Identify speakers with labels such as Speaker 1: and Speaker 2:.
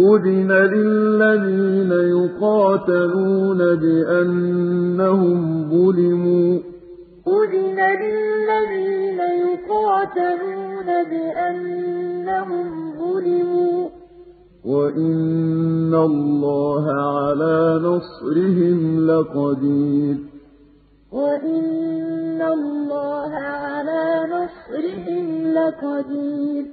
Speaker 1: أُذِنَ لِلَّذِينَ يُقَاتَلُونَ بِأَنَّهُمْ ظُلِمُوا ۚ.
Speaker 2: أُذِنَ لِلَّذِينَ يُقَاتَلُونَ بِأَنَّهُمْ ظُلِمُوا ۚ.
Speaker 1: وَإِنَّ اللَّهَ عَلَىٰ نَصْرِهِمْ لَقَدِيرٌ.
Speaker 2: وَإِنَّ اللَّهَ عَلَىٰ نَصْرِهِمْ لَقَدِيرٌ.